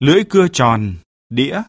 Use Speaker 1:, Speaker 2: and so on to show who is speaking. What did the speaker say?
Speaker 1: lưỡi cưa tròn, đĩa,